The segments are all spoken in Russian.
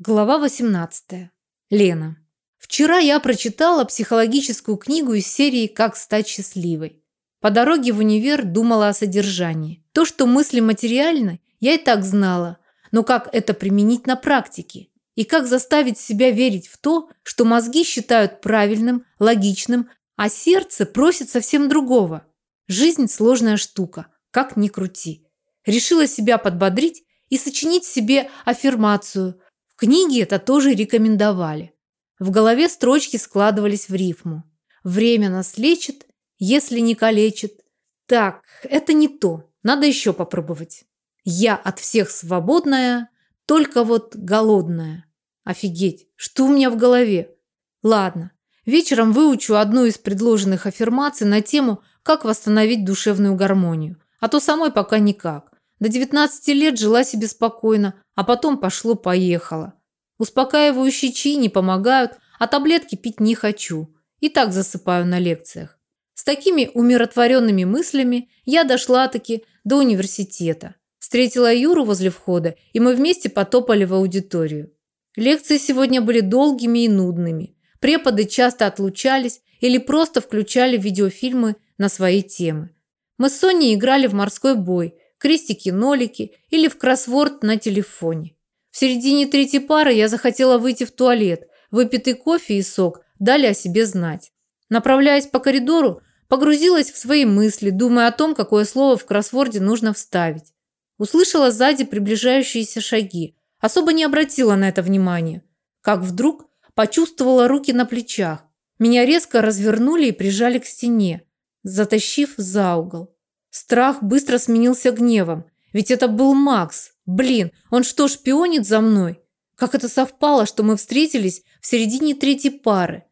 Глава 18. Лена. Вчера я прочитала психологическую книгу из серии «Как стать счастливой». По дороге в универ думала о содержании. То, что мысли материальны, я и так знала, но как это применить на практике? И как заставить себя верить в то, что мозги считают правильным, логичным, а сердце просит совсем другого? Жизнь сложная штука, как ни крути. Решила себя подбодрить и сочинить себе аффирмацию – книге это тоже рекомендовали. В голове строчки складывались в рифму. Время нас лечит, если не калечит. Так, это не то. Надо еще попробовать. Я от всех свободная, только вот голодная. Офигеть, что у меня в голове? Ладно, вечером выучу одну из предложенных аффирмаций на тему «Как восстановить душевную гармонию». А то самой пока никак. До 19 лет жила себе спокойно, а потом пошло-поехало. Успокаивающие чаи не помогают, а таблетки пить не хочу. И так засыпаю на лекциях. С такими умиротворенными мыслями я дошла-таки до университета. Встретила Юру возле входа, и мы вместе потопали в аудиторию. Лекции сегодня были долгими и нудными. Преподы часто отлучались или просто включали видеофильмы на свои темы. Мы с Соней играли в морской бой, крестики-нолики или в кроссворд на телефоне. В середине третьей пары я захотела выйти в туалет. Выпитый кофе и сок дали о себе знать. Направляясь по коридору, погрузилась в свои мысли, думая о том, какое слово в кроссворде нужно вставить. Услышала сзади приближающиеся шаги. Особо не обратила на это внимания. Как вдруг почувствовала руки на плечах. Меня резко развернули и прижали к стене, затащив за угол. Страх быстро сменился гневом. Ведь это был Макс. Блин, он что, шпионит за мной? Как это совпало, что мы встретились в середине третьей пары?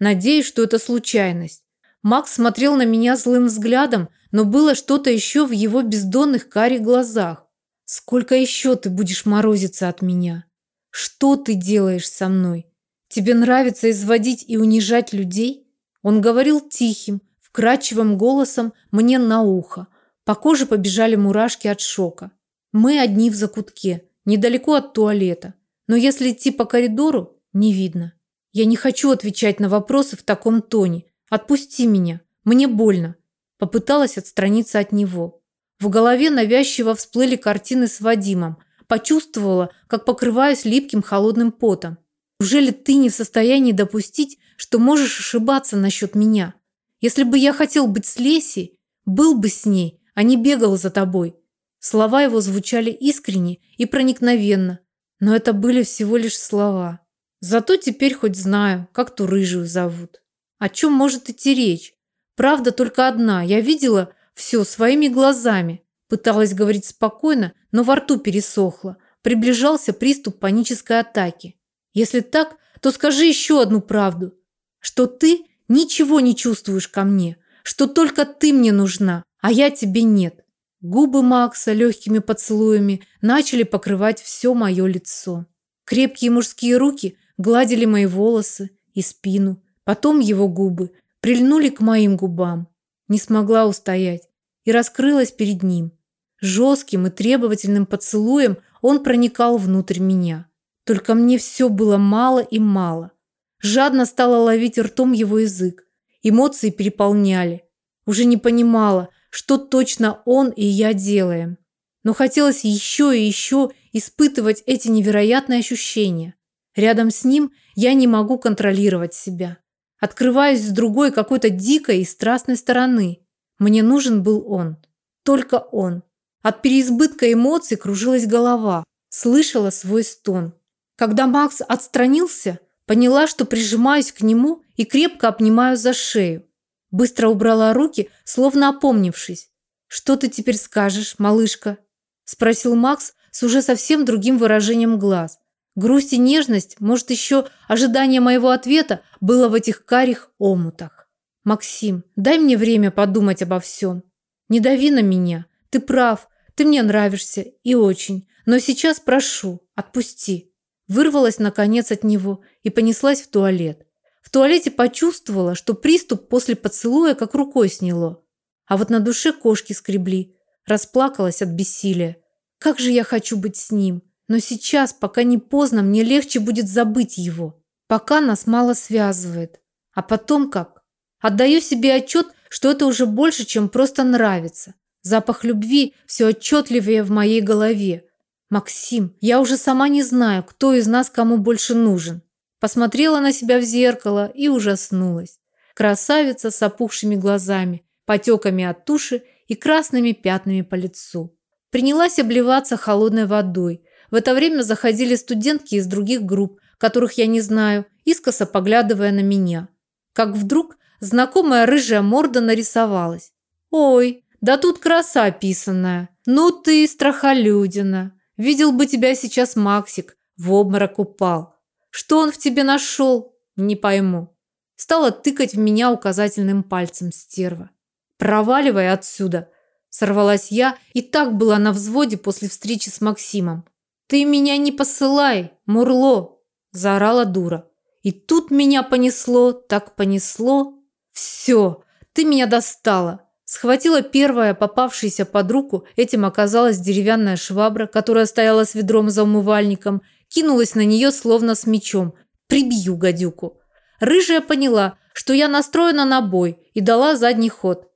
Надеюсь, что это случайность. Макс смотрел на меня злым взглядом, но было что-то еще в его бездонных карих глазах. Сколько еще ты будешь морозиться от меня? Что ты делаешь со мной? Тебе нравится изводить и унижать людей? Он говорил тихим, вкрадчивым голосом мне на ухо, по коже побежали мурашки от шока. Мы одни в закутке, недалеко от туалета. Но если идти по коридору, не видно. Я не хочу отвечать на вопросы в таком тоне. Отпусти меня. Мне больно. Попыталась отстраниться от него. В голове навязчиво всплыли картины с Вадимом. Почувствовала, как покрываюсь липким холодным потом. Неужели ты не в состоянии допустить, что можешь ошибаться насчет меня? Если бы я хотел быть с Лесей, был бы с ней, а не бегал за тобой. Слова его звучали искренне и проникновенно, но это были всего лишь слова. Зато теперь хоть знаю, как ту рыжую зовут. О чем может идти речь? Правда только одна. Я видела все своими глазами. Пыталась говорить спокойно, но во рту пересохло. Приближался приступ панической атаки. Если так, то скажи еще одну правду. Что ты ничего не чувствуешь ко мне. Что только ты мне нужна а я тебе нет. Губы Макса легкими поцелуями начали покрывать все мое лицо. Крепкие мужские руки гладили мои волосы и спину. Потом его губы прильнули к моим губам. Не смогла устоять и раскрылась перед ним. Жестким и требовательным поцелуем он проникал внутрь меня. Только мне все было мало и мало. Жадно стала ловить ртом его язык. Эмоции переполняли. Уже не понимала, что точно он и я делаем. Но хотелось еще и еще испытывать эти невероятные ощущения. Рядом с ним я не могу контролировать себя. Открываюсь с другой какой-то дикой и страстной стороны. Мне нужен был он. Только он. От переизбытка эмоций кружилась голова. Слышала свой стон. Когда Макс отстранился, поняла, что прижимаюсь к нему и крепко обнимаю за шею. Быстро убрала руки, словно опомнившись. «Что ты теперь скажешь, малышка?» Спросил Макс с уже совсем другим выражением глаз. Грусть и нежность, может, еще ожидание моего ответа было в этих карих омутах. «Максим, дай мне время подумать обо всем. Не дави на меня. Ты прав, ты мне нравишься и очень. Но сейчас прошу, отпусти». Вырвалась, наконец, от него и понеслась в туалет. Туалете почувствовала, что приступ после поцелуя как рукой сняло. А вот на душе кошки скребли. Расплакалась от бессилия. Как же я хочу быть с ним. Но сейчас, пока не поздно, мне легче будет забыть его. Пока нас мало связывает. А потом как? Отдаю себе отчет, что это уже больше, чем просто нравится. Запах любви все отчетливее в моей голове. Максим, я уже сама не знаю, кто из нас кому больше нужен. Посмотрела на себя в зеркало и ужаснулась. Красавица с опухшими глазами, потеками от туши и красными пятнами по лицу. Принялась обливаться холодной водой. В это время заходили студентки из других групп, которых я не знаю, искоса поглядывая на меня. Как вдруг знакомая рыжая морда нарисовалась. «Ой, да тут краса описанная. Ну ты, страхолюдина. Видел бы тебя сейчас Максик, в обморок упал. Что он в тебе нашел? Не пойму». Стала тыкать в меня указательным пальцем стерва. «Проваливай отсюда!» Сорвалась я и так была на взводе после встречи с Максимом. «Ты меня не посылай, Мурло!» Заорала дура. И тут меня понесло, так понесло. Все, ты меня достала. Схватила первая попавшаяся под руку, этим оказалась деревянная швабра, которая стояла с ведром за умывальником, кинулась на нее словно с мечом. Прибью гадюку. Рыжая поняла, что я настроена на бой и дала задний ход.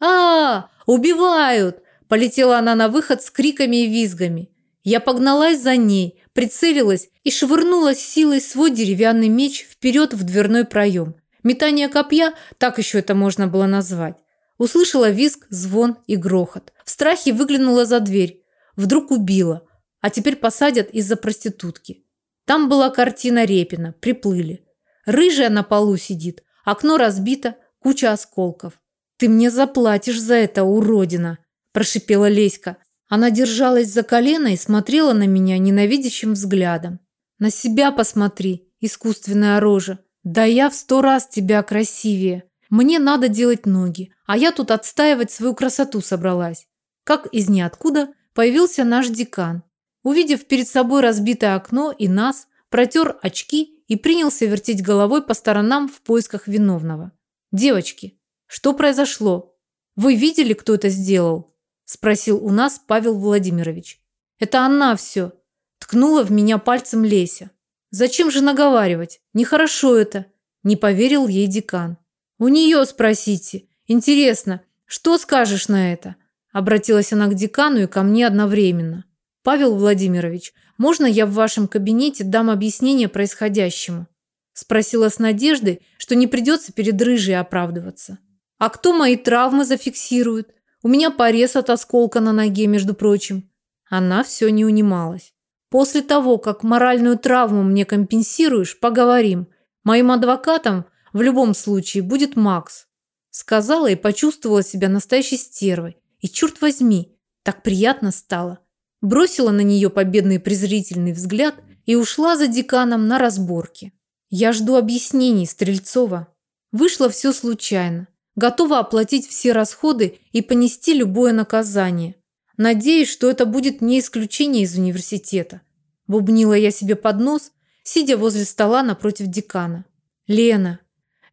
а, -а, -а Убивают!» Полетела она на выход с криками и визгами. Я погналась за ней, прицелилась и швырнула силой свой деревянный меч вперед в дверной проем. Метание копья, так еще это можно было назвать. Услышала визг, звон и грохот. В страхе выглянула за дверь. Вдруг убила. А теперь посадят из-за проститутки. Там была картина Репина. Приплыли. Рыжая на полу сидит. Окно разбито, куча осколков. «Ты мне заплатишь за это, уродина!» – прошипела Леська. Она держалась за колено и смотрела на меня ненавидящим взглядом. «На себя посмотри, искусственная рожа. Да я в сто раз тебя красивее. Мне надо делать ноги, а я тут отстаивать свою красоту собралась». Как из ниоткуда появился наш декан. Увидев перед собой разбитое окно и нас, протер очки и принялся вертеть головой по сторонам в поисках виновного. «Девочки, что произошло? Вы видели, кто это сделал? Спросил у нас Павел Владимирович. Это она все. Ткнула в меня пальцем Леся. Зачем же наговаривать? Нехорошо это. Не поверил ей декан. У нее спросите. Интересно, что скажешь на это? Обратилась она к декану и ко мне одновременно. Павел Владимирович, можно я в вашем кабинете дам объяснение происходящему? Спросила с надеждой, что не придется перед рыжей оправдываться. А кто мои травмы зафиксирует? У меня порез от осколка на ноге, между прочим. Она все не унималась. После того, как моральную травму мне компенсируешь, поговорим. Моим адвокатом в любом случае будет Макс. Сказала и почувствовала себя настоящей стервой. И черт возьми, так приятно стало. Бросила на нее победный презрительный взгляд и ушла за деканом на разборки. Я жду объяснений, Стрельцова. Вышло все случайно готова оплатить все расходы и понести любое наказание. Надеюсь, что это будет не исключение из университета. Бубнила я себе под нос, сидя возле стола напротив декана. Лена,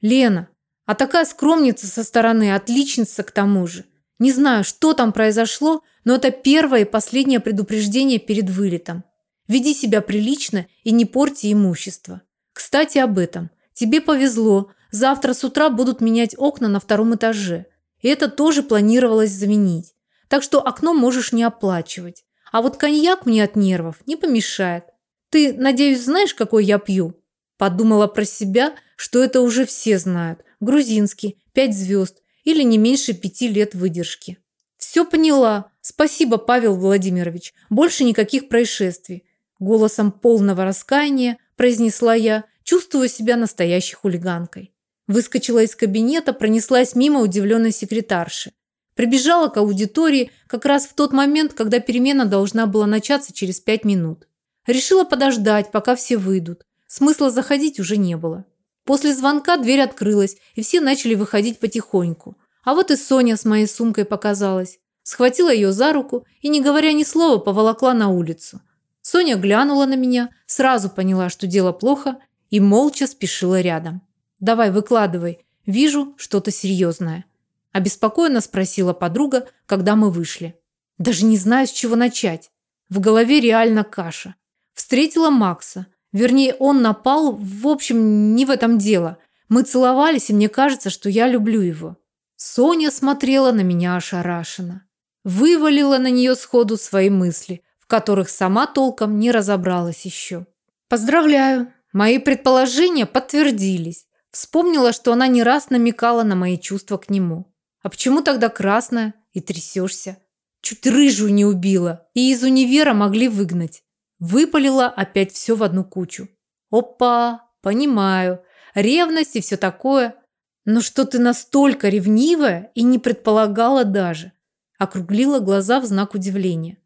Лена, а такая скромница со стороны, отличница к тому же. Не знаю, что там произошло, но это первое и последнее предупреждение перед вылетом. Веди себя прилично и не порти имущество. Кстати, об этом. Тебе повезло, Завтра с утра будут менять окна на втором этаже. И это тоже планировалось заменить. Так что окно можешь не оплачивать. А вот коньяк мне от нервов не помешает. Ты, надеюсь, знаешь, какой я пью? Подумала про себя, что это уже все знают. Грузинский, пять звезд или не меньше пяти лет выдержки. Все поняла. Спасибо, Павел Владимирович. Больше никаких происшествий. Голосом полного раскаяния произнесла я, чувствуя себя настоящей хулиганкой. Выскочила из кабинета, пронеслась мимо удивленной секретарши. Прибежала к аудитории как раз в тот момент, когда перемена должна была начаться через пять минут. Решила подождать, пока все выйдут. Смысла заходить уже не было. После звонка дверь открылась, и все начали выходить потихоньку. А вот и Соня с моей сумкой показалась. Схватила ее за руку и, не говоря ни слова, поволокла на улицу. Соня глянула на меня, сразу поняла, что дело плохо, и молча спешила рядом. Давай, выкладывай. Вижу что-то серьезное. Обеспокоенно спросила подруга, когда мы вышли. Даже не знаю, с чего начать. В голове реально каша. Встретила Макса. Вернее, он напал, в общем, не в этом дело. Мы целовались, и мне кажется, что я люблю его. Соня смотрела на меня ошарашенно. Вывалила на нее сходу свои мысли, в которых сама толком не разобралась еще. Поздравляю, мои предположения подтвердились. Вспомнила, что она не раз намекала на мои чувства к нему. А почему тогда красная и трясешься? Чуть рыжую не убила, и из универа могли выгнать. Выпалила опять все в одну кучу. Опа, понимаю. Ревность и все такое. Но что ты настолько ревнивая и не предполагала даже. Округлила глаза в знак удивления.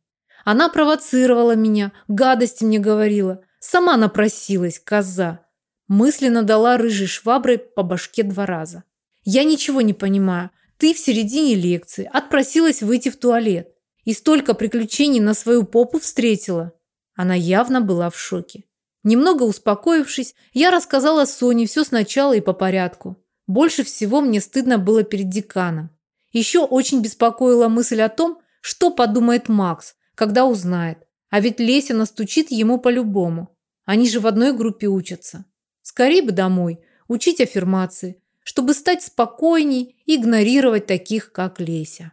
Она провоцировала меня, гадости мне говорила. Сама напросилась, коза. Мысленно дала рыжей шваброй по башке два раза. Я ничего не понимаю. Ты в середине лекции отпросилась выйти в туалет. И столько приключений на свою попу встретила. Она явно была в шоке. Немного успокоившись, я рассказала Соне все сначала и по порядку. Больше всего мне стыдно было перед деканом. Еще очень беспокоила мысль о том, что подумает Макс, когда узнает. А ведь Леся настучит ему по-любому. Они же в одной группе учатся. Скорее бы домой, учить аффирмации, чтобы стать спокойней и игнорировать таких, как Леся.